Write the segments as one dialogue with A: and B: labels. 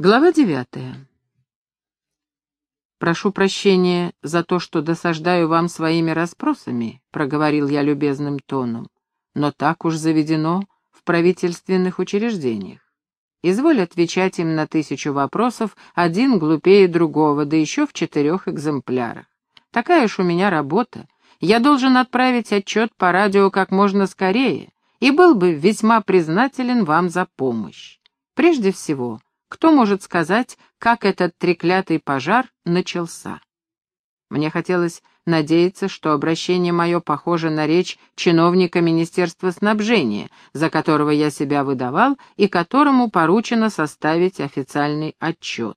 A: Глава девятая. «Прошу прощения за то, что досаждаю вам своими расспросами», — проговорил я любезным тоном, «но так уж заведено в правительственных учреждениях. Изволь отвечать им на тысячу вопросов, один глупее другого, да еще в четырех экземплярах. Такая уж у меня работа. Я должен отправить отчет по радио как можно скорее, и был бы весьма признателен вам за помощь. Прежде всего, кто может сказать, как этот треклятый пожар начался? Мне хотелось надеяться, что обращение мое похоже на речь чиновника Министерства снабжения, за которого я себя выдавал и которому поручено составить официальный отчет.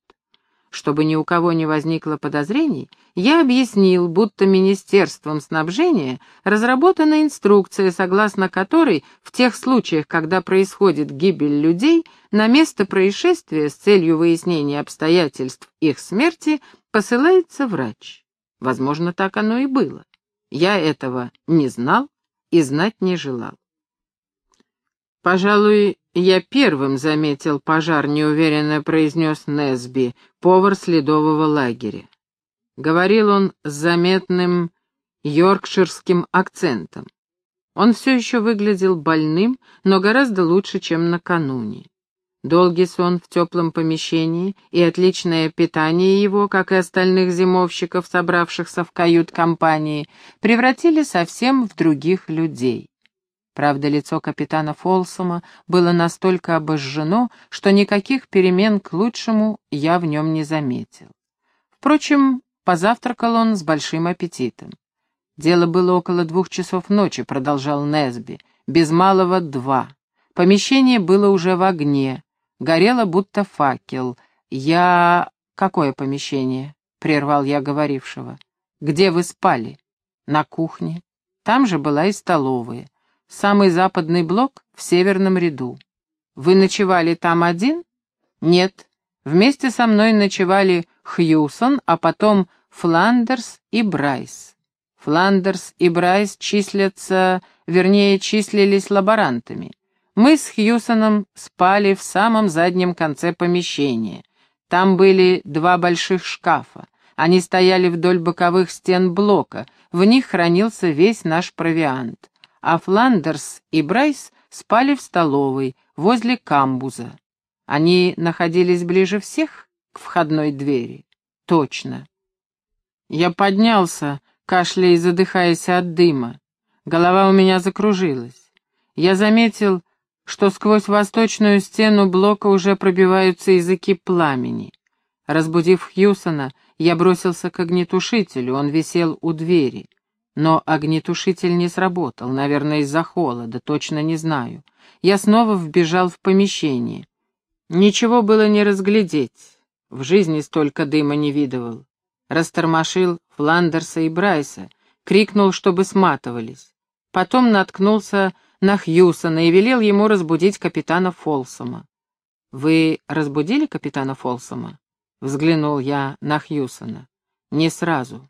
A: Чтобы ни у кого не возникло подозрений, я объяснил, будто Министерством снабжения разработана инструкция, согласно которой в тех случаях, когда происходит гибель людей, на место происшествия с целью выяснения обстоятельств их смерти посылается врач. Возможно, так оно и было. Я этого не знал и знать не желал. Пожалуй, я первым заметил пожар, неуверенно произнес Несби, повар следового лагеря. Говорил он с заметным йоркширским акцентом. Он все еще выглядел больным, но гораздо лучше, чем накануне. Долгий сон в теплом помещении и отличное питание его, как и остальных зимовщиков, собравшихся в кают-компании, превратили совсем в других людей. Правда, лицо капитана Фолсома было настолько обожжено, что никаких перемен к лучшему я в нем не заметил. Впрочем, позавтракал он с большим аппетитом. «Дело было около двух часов ночи», — продолжал Несби, — «без малого два. Помещение было уже в огне, горело будто факел. Я... Какое помещение?» — прервал я говорившего. «Где вы спали?» «На кухне. Там же была и столовая. Самый западный блок в северном ряду. Вы ночевали там один? Нет. Вместе со мной ночевали Хьюсон, а потом Фландерс и Брайс. Фландерс и Брайс числятся, вернее, числились лаборантами. Мы с Хьюсоном спали в самом заднем конце помещения. Там были два больших шкафа. Они стояли вдоль боковых стен блока, в них хранился весь наш провиант. А Фландерс и Брайс спали в столовой, возле камбуза. Они находились ближе всех к входной двери. Точно. Я поднялся, кашляя и задыхаясь от дыма. Голова у меня закружилась. Я заметил, что сквозь восточную стену блока уже пробиваются языки пламени. Разбудив Хьюсона, я бросился к огнетушителю, он висел у двери. Но огнетушитель не сработал, наверное, из-за холода, точно не знаю. Я снова вбежал в помещение. Ничего было не разглядеть, в жизни столько дыма не видывал. Растормошил Фландерса и Брайса, крикнул, чтобы сматывались. Потом наткнулся на Хьюсона и велел ему разбудить капитана Фолсома. «Вы разбудили капитана Фолсома?» Взглянул я на Хьюсона. «Не сразу.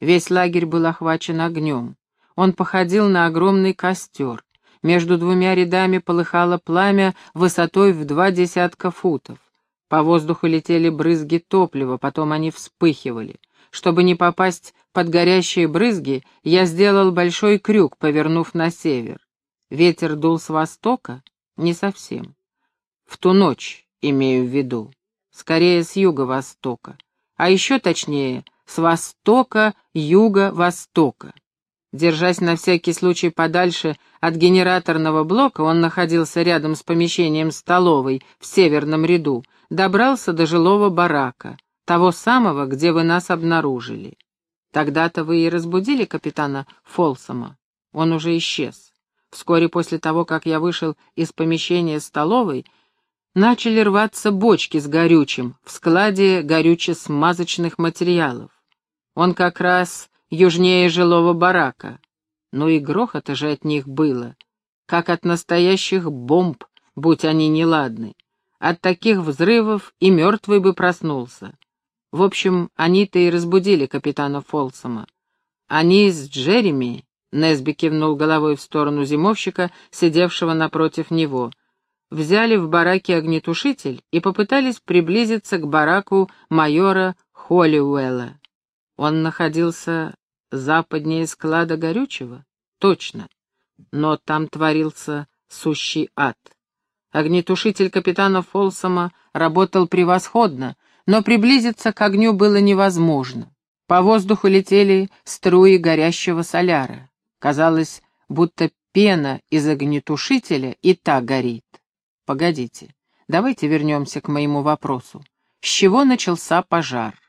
A: Весь лагерь был охвачен огнем. Он походил на огромный костер. Между двумя рядами полыхало пламя высотой в два десятка футов. По воздуху летели брызги топлива, потом они вспыхивали. Чтобы не попасть под горящие брызги, я сделал большой крюк, повернув на север. Ветер дул с востока? Не совсем. В ту ночь, имею в виду. Скорее, с юго-востока. А еще точнее, с востока, юга, востока. Держась на всякий случай подальше от генераторного блока, он находился рядом с помещением столовой в северном ряду, добрался до жилого барака, того самого, где вы нас обнаружили. Тогда-то вы и разбудили капитана Фолсома. Он уже исчез. Вскоре после того, как я вышел из помещения столовой, начали рваться бочки с горючим в складе горюче-смазочных материалов. Он как раз южнее жилого барака. Ну и грохота же от них было, как от настоящих бомб, будь они неладны. От таких взрывов и мертвый бы проснулся. В общем, они-то и разбудили капитана Фолсома. Они с Джереми Несби кивнул головой в сторону зимовщика, сидевшего напротив него. взяли в бараке огнетушитель и попытались приблизиться к бараку майора Холлиуэлла. Он находился западнее склада горючего? Точно. Но там творился сущий ад. Огнетушитель капитана Фолсома работал превосходно, но приблизиться к огню было невозможно. По воздуху летели струи горящего соляра. Казалось, будто пена из огнетушителя и та горит. Погодите, давайте вернемся к моему вопросу. С чего начался пожар?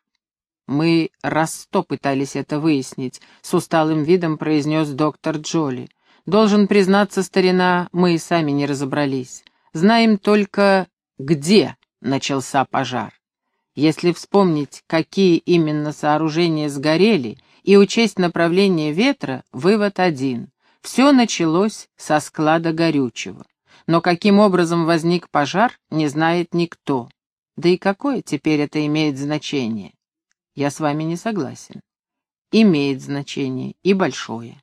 A: Мы раз сто пытались это выяснить, с усталым видом произнес доктор Джоли. Должен признаться, старина, мы и сами не разобрались. Знаем только, где начался пожар. Если вспомнить, какие именно сооружения сгорели, и учесть направление ветра, вывод один. Все началось со склада горючего. Но каким образом возник пожар, не знает никто. Да и какое теперь это имеет значение? Я с вами не согласен. Имеет значение, и большое.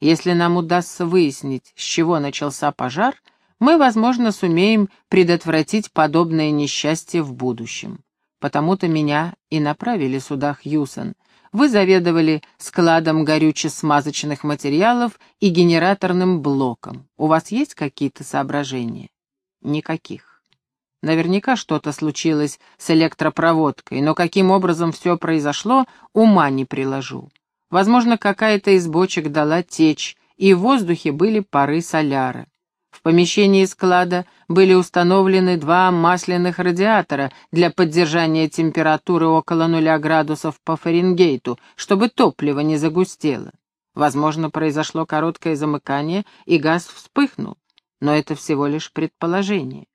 A: Если нам удастся выяснить, с чего начался пожар, мы, возможно, сумеем предотвратить подобное несчастье в будущем. Потому-то меня и направили сюда, Хьюсон. Вы заведовали складом горюче-смазочных материалов и генераторным блоком. У вас есть какие-то соображения? Никаких. Наверняка что-то случилось с электропроводкой, но каким образом все произошло, ума не приложу. Возможно, какая-то из бочек дала течь, и в воздухе были пары соляра. В помещении склада были установлены два масляных радиатора для поддержания температуры около нуля градусов по Фаренгейту, чтобы топливо не загустело. Возможно, произошло короткое замыкание, и газ вспыхнул, но это всего лишь предположение.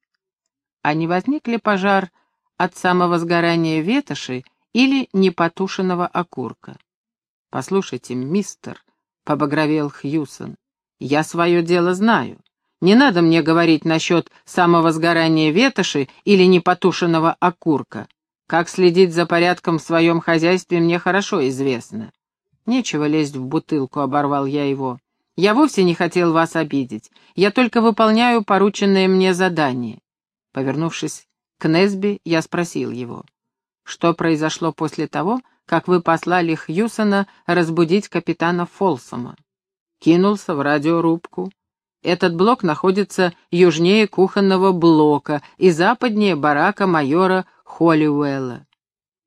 A: А не возник ли пожар от самого сгорания ветоши или непотушенного окурка? «Послушайте, мистер», — побагровел Хьюсон, — «я свое дело знаю. Не надо мне говорить насчет самого сгорания ветоши или непотушенного окурка. Как следить за порядком в своем хозяйстве, мне хорошо известно. Нечего лезть в бутылку, оборвал я его. Я вовсе не хотел вас обидеть. Я только выполняю порученное мне задание. Повернувшись к Несби, я спросил его. Что произошло после того, как вы послали Хьюсона разбудить капитана Фолсома? Кинулся в радиорубку, этот блок находится южнее кухонного блока и западнее барака майора Холлиуэлла.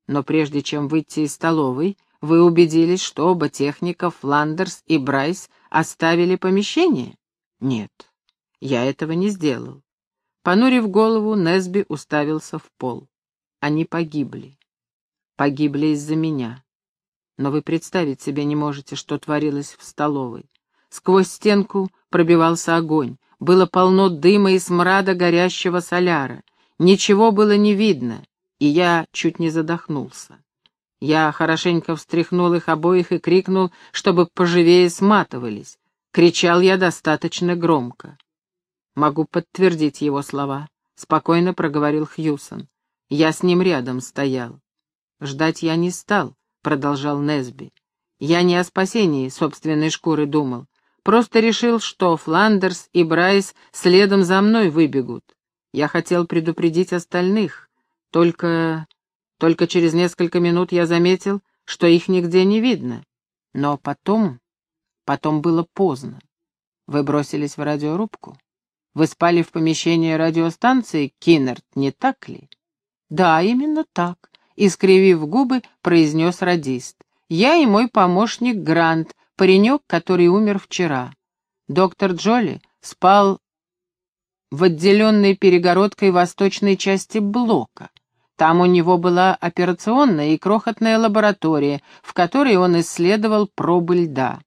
A: Но прежде чем выйти из столовой, вы убедились, что оба техника, Фландерс и Брайс, оставили помещение? Нет, я этого не сделал. Понурив голову, Несби уставился в пол. Они погибли. Погибли из-за меня. Но вы представить себе не можете, что творилось в столовой. Сквозь стенку пробивался огонь. Было полно дыма и смрада горящего соляра. Ничего было не видно, и я чуть не задохнулся. Я хорошенько встряхнул их обоих и крикнул, чтобы поживее сматывались. Кричал я достаточно громко. Могу подтвердить его слова, — спокойно проговорил Хьюсон. Я с ним рядом стоял. Ждать я не стал, — продолжал Несби. Я не о спасении собственной шкуры думал. Просто решил, что Фландерс и Брайс следом за мной выбегут. Я хотел предупредить остальных, только... Только через несколько минут я заметил, что их нигде не видно. Но потом... Потом было поздно. Вы бросились в радиорубку? Вы спали в помещении радиостанции, Киннерт, не так ли? Да, именно так, искривив губы, произнес радист. Я и мой помощник Грант паренек, который умер вчера. Доктор Джоли спал в отделенной перегородкой восточной части блока. Там у него была операционная и крохотная лаборатория, в которой он исследовал пробы льда.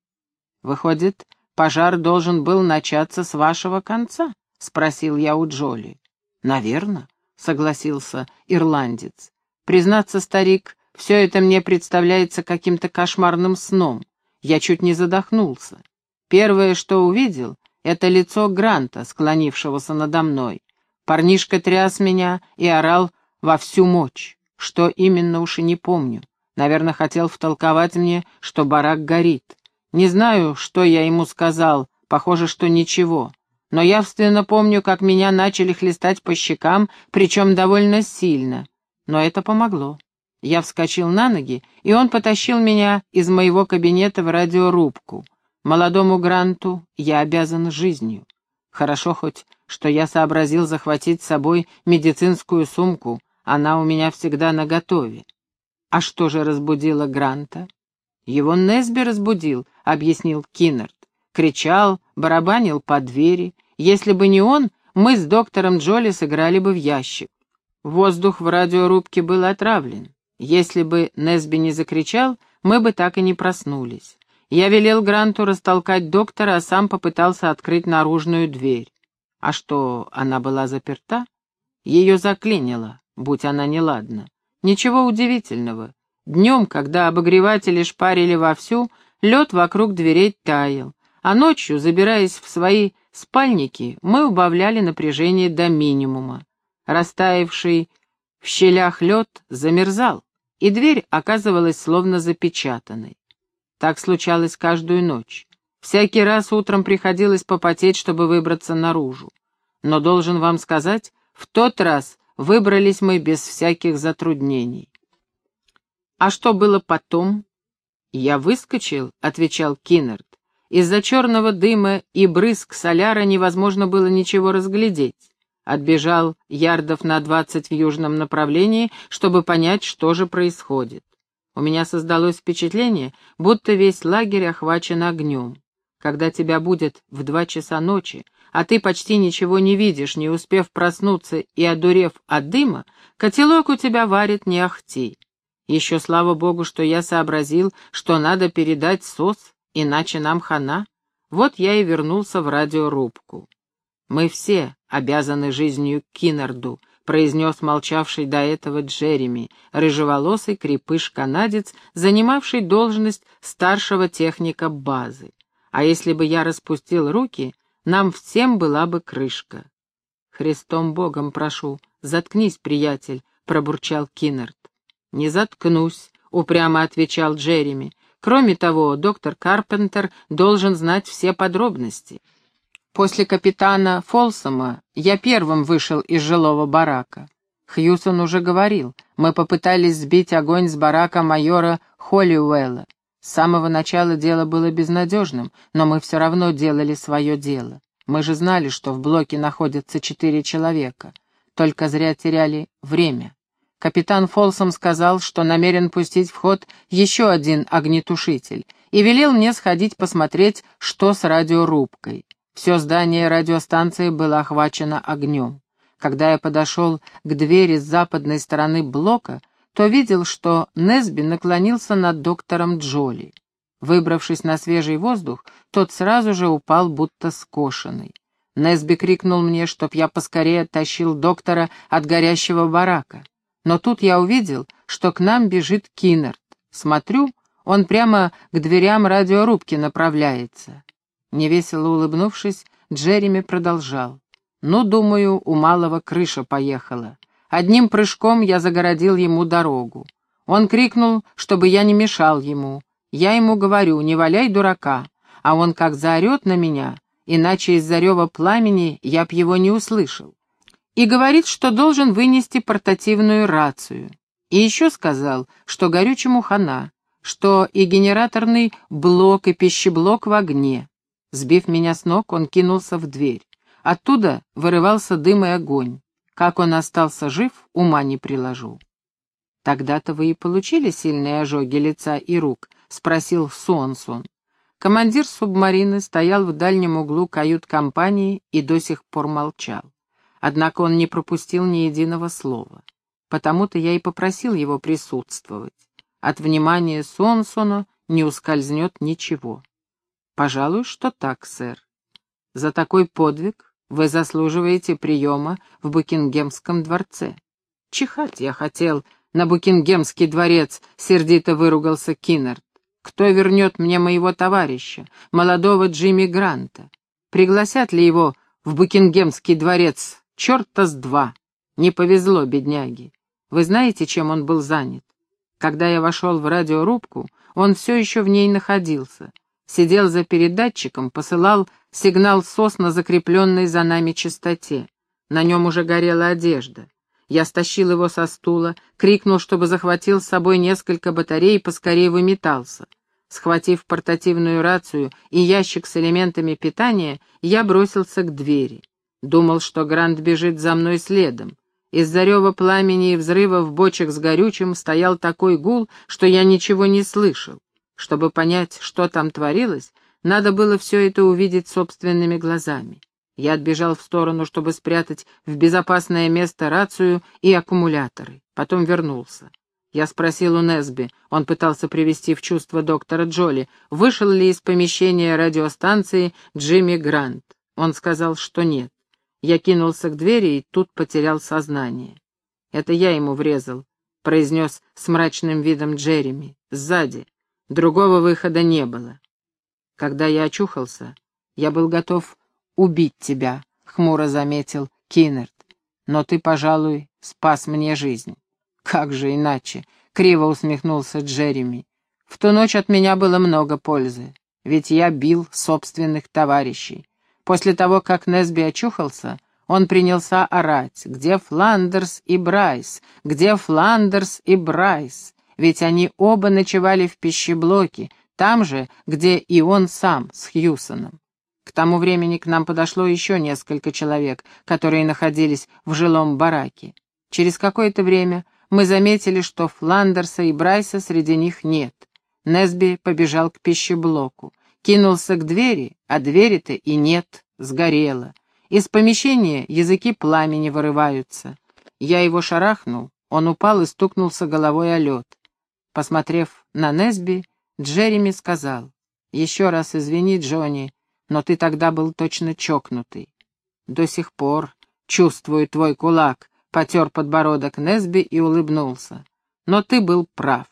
A: «Выходит, пожар должен был начаться с вашего конца?» — спросил я у Джоли. «Наверно», — согласился ирландец. «Признаться, старик, все это мне представляется каким-то кошмарным сном. Я чуть не задохнулся. Первое, что увидел, это лицо Гранта, склонившегося надо мной. Парнишка тряс меня и орал во всю мощь. Что именно уж и не помню. Наверное, хотел втолковать мне, что барак горит. Не знаю, что я ему сказал, похоже, что ничего. но явственно помню, как меня начали хлестать по щекам, причем довольно сильно. Но это помогло. Я вскочил на ноги, и он потащил меня из моего кабинета в радиорубку. Молодому Гранту я обязан жизнью. Хорошо хоть, что я сообразил захватить с собой медицинскую сумку, она у меня всегда наготове. А что же разбудило Гранта? Его Несби разбудил, объяснил Киннерт. Кричал, барабанил по двери. Если бы не он, мы с доктором Джоли сыграли бы в ящик. Воздух в радиорубке был отравлен. Если бы Несби не закричал, мы бы так и не проснулись. Я велел Гранту растолкать доктора, а сам попытался открыть наружную дверь. А что, она была заперта? Ее заклинило, будь она неладна. Ничего удивительного. Днем, когда обогреватели шпарили вовсю, лед вокруг дверей таял, а ночью, забираясь в свои спальники, мы убавляли напряжение до минимума. Растаявший в щелях лед замерзал, и дверь оказывалась словно запечатанной. Так случалось каждую ночь. Всякий раз утром приходилось попотеть, чтобы выбраться наружу. Но должен вам сказать, в тот раз выбрались мы без всяких затруднений. А что было потом? Я выскочил, — отвечал Киннерт. Из-за черного дыма и брызг соляра невозможно было ничего разглядеть. Отбежал ярдов на двадцать в южном направлении, чтобы понять, что же происходит. У меня создалось впечатление, будто весь лагерь охвачен огнем. Когда тебя будет в два часа ночи, а ты почти ничего не видишь, не успев проснуться и одурев от дыма, котелок у тебя варит не ахти. Еще слава богу, что я сообразил, что надо передать СОС, иначе нам хана. Вот я и вернулся в радиорубку. Мы все обязаны жизнью Киннарду, произнес молчавший до этого Джереми, рыжеволосый крепыш-канадец, занимавший должность старшего техника базы. А если бы я распустил руки, нам всем была бы крышка. «Христом Богом прошу, заткнись, приятель», — пробурчал Киннерт. «Не заткнусь», — упрямо отвечал Джереми. «Кроме того, доктор Карпентер должен знать все подробности. После капитана Фолсома я первым вышел из жилого барака. Хьюсон уже говорил, мы попытались сбить огонь с барака майора Холлиуэлла. С самого начала дело было безнадежным, но мы все равно делали свое дело. Мы же знали, что в блоке находятся четыре человека. Только зря теряли время. Капитан Фолсом сказал, что намерен пустить в ход еще один огнетушитель, и велел мне сходить посмотреть, что с радиорубкой. Все здание радиостанции было охвачено огнем. Когда я подошел к двери с западной стороны блока, то видел, что Несби наклонился над доктором Джоли. Выбравшись на свежий воздух, тот сразу же упал, будто скошенный. Несби крикнул мне, чтоб я поскорее оттащил доктора от горящего барака. Но тут я увидел, что к нам бежит Киннерт. Смотрю, он прямо к дверям радиорубки направляется. Невесело улыбнувшись, Джереми продолжал. «Ну, думаю, у малого крыша поехала. Одним прыжком я загородил ему дорогу. Он крикнул, чтобы я не мешал ему. Я ему говорю, не валяй дурака, а он как заорет на меня, иначе из-за рева пламени я б его не услышал и говорит, что должен вынести портативную рацию. И еще сказал, что горючему хана, что и генераторный блок, и пищеблок в огне. Сбив меня с ног, он кинулся в дверь. Оттуда вырывался дым и огонь. Как он остался жив, ума не приложу. «Тогда-то вы и получили сильные ожоги лица и рук?» — спросил Суонсон. Командир субмарины стоял в дальнем углу кают-компании и до сих пор молчал. Однако он не пропустил ни единого слова. Потому-то я и попросил его присутствовать. От внимания Сонсона не ускользнет ничего. Пожалуй, что так, сэр. За такой подвиг вы заслуживаете приема в Букингемском дворце. Чихать я хотел на Букингемский дворец, сердито выругался Киннерт. Кто вернет мне моего товарища, молодого Джимми Гранта? Пригласят ли его в Букингемский дворец Черта с два. Не повезло, бедняге. Вы знаете, чем он был занят? Когда я вошел в радиорубку, он все еще в ней находился. Сидел за передатчиком, посылал сигнал СОС на закрепленной за нами частоте. На нем уже горела одежда. Я стащил его со стула, крикнул, чтобы захватил с собой несколько батарей и поскорее выметался. Схватив портативную рацию и ящик с элементами питания, я бросился к двери. Думал, что Грант бежит за мной следом. Из-за рева пламени и взрывов бочек с горючим стоял такой гул, что я ничего не слышал. Чтобы понять, что там творилось, надо было все это увидеть собственными глазами. Я отбежал в сторону, чтобы спрятать в безопасное место рацию и аккумуляторы. Потом вернулся. Я спросил у Несби, он пытался привести в чувство доктора Джоли, вышел ли из помещения радиостанции Джимми Грант. Он сказал, что нет. Я кинулся к двери и тут потерял сознание. «Это я ему врезал», — произнес с мрачным видом Джереми. «Сзади. Другого выхода не было». Когда я очухался, я был готов убить тебя», — хмуро заметил Киннерт. «Но ты, пожалуй, спас мне жизнь». «Как же иначе?» — криво усмехнулся Джереми. «В ту ночь от меня было много пользы, ведь я бил собственных товарищей. После того, как Несби очухался, он принялся орать. «Где Фландерс и Брайс? Где Фландерс и Брайс?» Ведь они оба ночевали в пищеблоке, там же, где и он сам с Хьюсоном. К тому времени к нам подошло еще несколько человек, которые находились в жилом бараке. Через какое-то время мы заметили, что Фландерса и Брайса среди них нет. Несби побежал к пищеблоку, кинулся к двери, а двери-то и нет, сгорела. Из помещения языки пламени вырываются. Я его шарахнул, он упал и стукнулся головой о лед. Посмотрев на Несби, Джереми сказал, «Еще раз извини, Джонни, но ты тогда был точно чокнутый. До сих пор чувствую твой кулак, потер подбородок Несби и улыбнулся. Но ты был прав.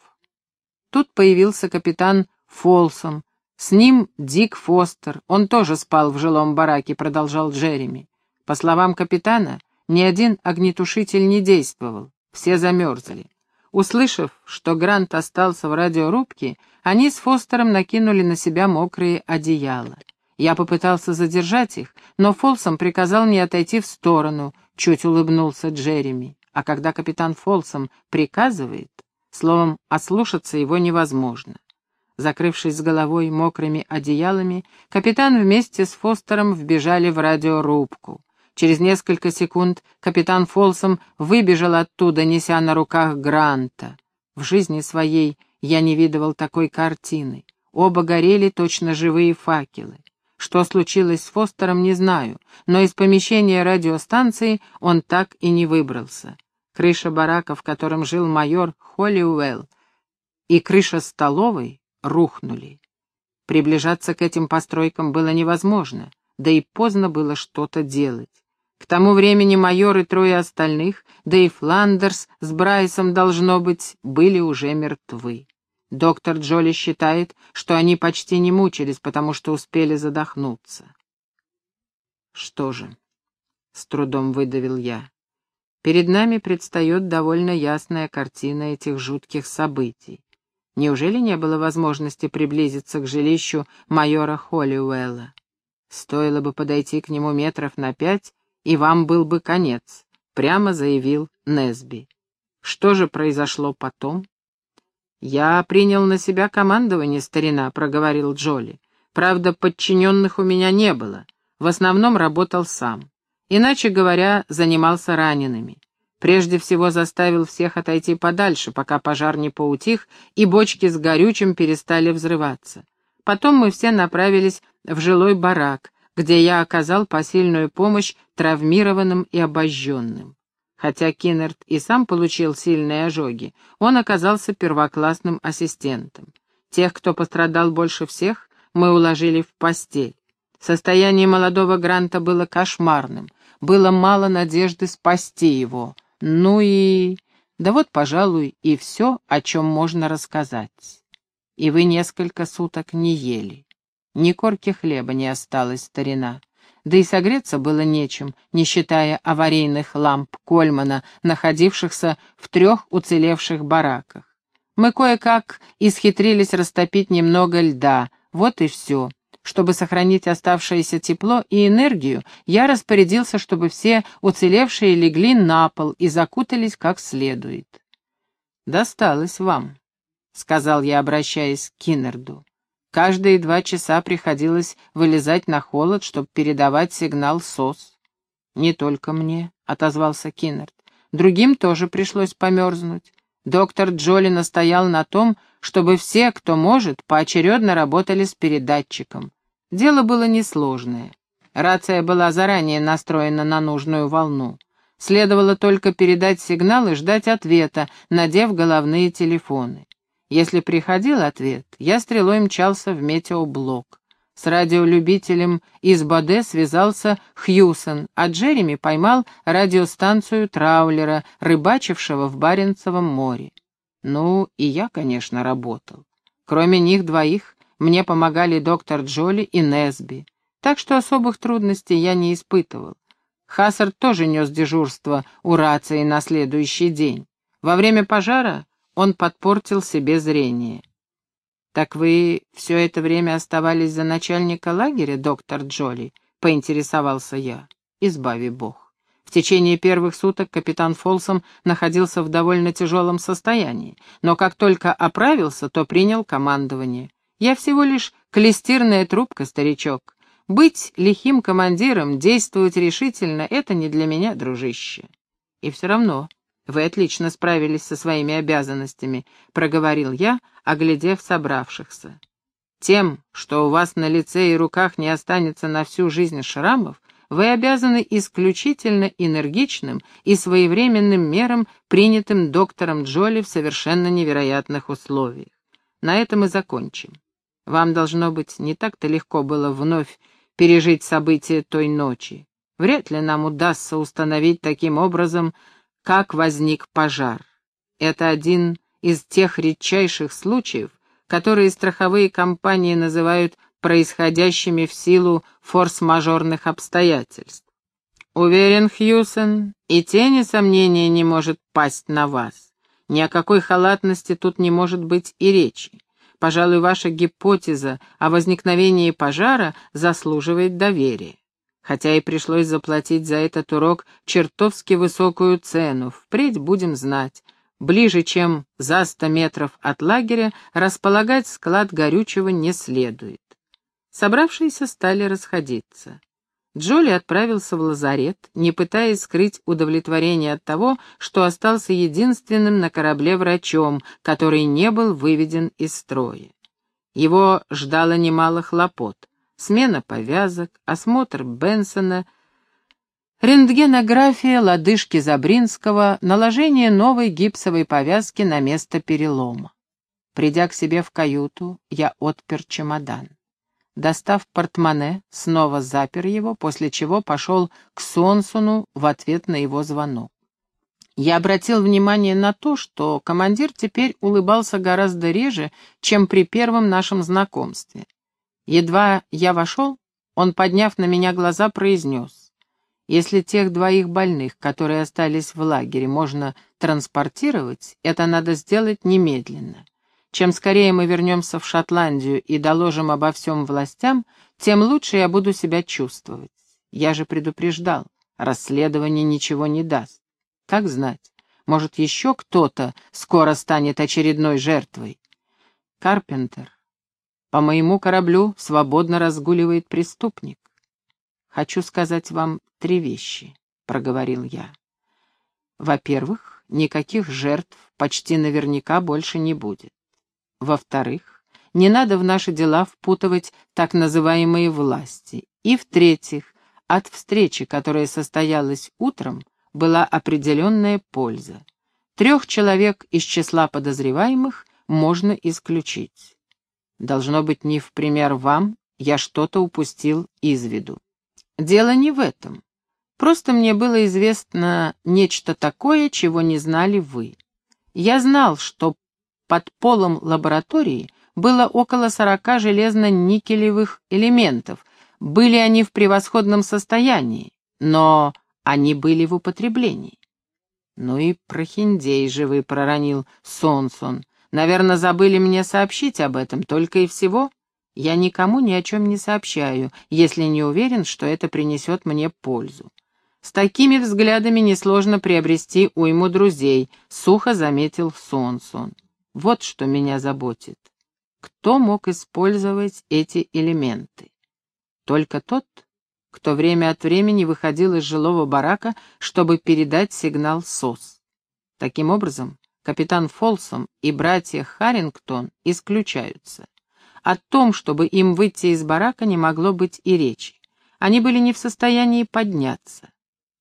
A: Тут появился капитан Фолсом, с ним Дик Фостер, он тоже спал в жилом бараке, продолжал Джереми. По словам капитана, ни один огнетушитель не действовал, все замерзли. Услышав, что Грант остался в радиорубке, они с Фостером накинули на себя мокрые одеяла. Я попытался задержать их, но Фолсом приказал мне отойти в сторону, чуть улыбнулся Джереми. А когда капитан Фолсом приказывает, словом, ослушаться его невозможно. Закрывшись с головой мокрыми одеялами, капитан вместе с Фостером вбежали в радиорубку. Через несколько секунд капитан Фолсом выбежал оттуда, неся на руках Гранта. В жизни своей я не видывал такой картины. Оба горели точно живые факелы. Что случилось с Фостером, не знаю, но из помещения радиостанции он так и не выбрался. Крыша барака, в котором жил майор Холлиуэлл, и крыша столовой рухнули. Приближаться к этим постройкам было невозможно, да и поздно было что-то делать. К тому времени майор и трое остальных, да и Фландерс с Брайсом, должно быть, были уже мертвы. Доктор Джоли считает, что они почти не мучились, потому что успели задохнуться. Что же, с трудом выдавил я. Перед нами предстает довольно ясная картина этих жутких событий. Неужели не было возможности приблизиться к жилищу майора Холлиуэлла? Стоило бы подойти к нему метров на пять, и вам был бы конец, прямо заявил Несби. Что же произошло потом? «Я принял на себя командование, старина», — проговорил Джоли. «Правда, подчиненных у меня не было. В основном работал сам. Иначе говоря, занимался ранеными. Прежде всего заставил всех отойти подальше, пока пожар не поутих, и бочки с горючим перестали взрываться. Потом мы все направились в жилой барак, где я оказал посильную помощь травмированным и обожженным. Хотя Киннерт и сам получил сильные ожоги, он оказался первоклассным ассистентом. Тех, кто пострадал больше всех, мы уложили в постель. Состояние молодого Гранта было кошмарным, было мало надежды спасти его. Ну и... Да вот, пожалуй, и все, о чем можно рассказать. И вы несколько суток не ели. Ни корки хлеба не осталось, старина да и согреться было нечем, не считая аварийных ламп Кольмана, находившихся в трех уцелевших бараках. Мы кое-как исхитрились растопить немного льда, Вот и все. Чтобы сохранить оставшееся тепло и энергию, я распорядился, чтобы все уцелевшие легли на пол и закутались как следует. «Досталось вам», — сказал я, обращаясь к Киннерду. Каждые два часа приходилось вылезать на холод, чтобы передавать сигнал СОС. «Не только мне», — отозвался Киннерд. «Другим тоже пришлось померзнуть. Доктор Джоли настоял на том, чтобы все, кто может, поочередно работали с передатчиком. Дело было несложное. Рация была заранее настроена на нужную волну. Следовало только передать сигнал и ждать ответа, надев головные телефоны. Если приходил ответ, я стрелой мчался в метеоблок. С радиолюбителем из Боде связался Хьюсон, а Джереми поймал радиостанцию траулера, рыбачившего в Баренцевом море. Ну, и я, конечно, работал. Кроме них двоих, мне помогали доктор Джоли и Несби, так что особых трудностей я не испытывал. Хассард тоже нес дежурство у рации на следующий день. Во время пожара он подпортил себе зрение. «Так вы все это время оставались за начальника лагеря, доктор Джоли?» — поинтересовался я. «Избави Бог». В течение первых суток капитан Фолсом находился в довольно тяжелом состоянии, но как только оправился, то принял командование. Я всего лишь клестирная трубка, старичок. Быть лихим командиром, действовать решительно — это не для меня, дружище. И все равно вы отлично справились со своими обязанностями, — проговорил я, оглядев собравшихся. Тем, что у вас на лице и руках не останется на всю жизнь шрамов, вы обязаны исключительно энергичным и своевременным мерам, принятым доктором Джоли в совершенно невероятных условиях. На этом и закончим. Вам, должно быть, не так-то легко было вновь пережить события той ночи. Вряд ли нам удастся установить таким образом, как возник пожар. Это один из тех редчайших случаев, которые страховые компании называют происходящими в силу форс-мажорных обстоятельств. Уверен, Хьюсон, и тени сомнения не может пасть на вас. Ни о какой халатности тут не может быть и речи. Пожалуй, ваша гипотеза о возникновении пожара заслуживает доверия. Хотя и пришлось заплатить за этот урок чертовски высокую цену, впредь будем знать. Ближе, чем за сто метров от лагеря, располагать склад горючего не следует. Собравшиеся стали расходиться. Джоли отправился в лазарет, не пытаясь скрыть удовлетворение от того, что остался единственным на корабле врачом, который не был выведен из строя. Его ждало немало хлопот. Смена повязок, осмотр Бенсона, рентгенография лодыжки Забринского, наложение новой гипсовой повязки на место перелома. Придя к себе в каюту, я отпер чемодан. Достав портмоне, снова запер его, после чего пошел к Сонсону в ответ на его звонок. Я обратил внимание на то, что командир теперь улыбался гораздо реже, чем при первом нашем знакомстве. Едва я вошел, он, подняв на меня глаза, произнес, «Если тех двоих больных, которые остались в лагере, можно транспортировать, это надо сделать немедленно. Чем скорее мы вернемся в Шотландию и доложим обо всем властям, тем лучше я буду себя чувствовать. Я же предупреждал, расследование ничего не даст. Как знать, может, еще кто-то скоро станет очередной жертвой. Карпентер, по моему кораблю свободно разгуливает преступник. Хочу сказать вам три вещи, — проговорил я. Во-первых, никаких жертв почти наверняка больше не будет. Во-вторых, не надо в наши дела впутывать так называемые власти. И в-третьих, от встречи, которая состоялась утром, была определенная польза. Трех человек из числа подозреваемых можно исключить. Должно быть, не в пример вам, я что-то упустил из виду. Дело не в этом. Просто мне было известно нечто такое, чего не знали вы. Я знал, что под полом лаборатории было около сорока железно-никелевых элементов. Были они в превосходном состоянии, но они были в употреблении. «Ну и прохиндей же вы», — проронил Сонсон. «Наверное, забыли мне сообщить об этом, только и всего. Я никому ни о чем не сообщаю, если не уверен, что это принесет мне пользу. С такими взглядами несложно приобрести уйму друзей, сухо заметил Сонсон. Вот что меня заботит. Кто мог использовать эти элементы? Только тот, кто время от времени выходил из жилого барака, чтобы передать сигнал СОС. Таким образом, капитан Фолсом и братья Харрингтон исключаются. О том, чтобы им выйти из барака, не могло быть и речи. Они были не в состоянии подняться.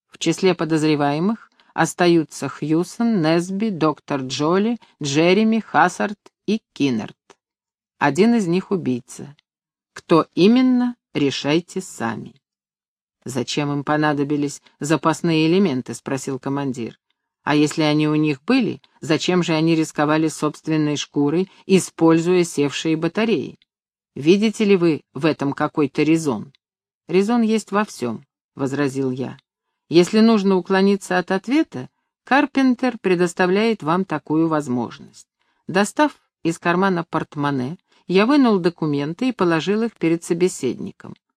A: В числе подозреваемых остаются Хьюсон, Несби, доктор Джоли, Джереми, Хассард и Киннерт. Один из них убийца. Кто именно, решайте сами. «Зачем им понадобились запасные элементы?» — спросил командир. «А если они у них были, зачем же они рисковали собственной шкурой, используя севшие батареи? Видите ли вы в этом какой-то резон?» «Резон есть во всем», — возразил я. «Если нужно уклониться от ответа, Карпентер предоставляет вам такую возможность. Достав из кармана портмоне, я вынул документы и положил их перед собеседником.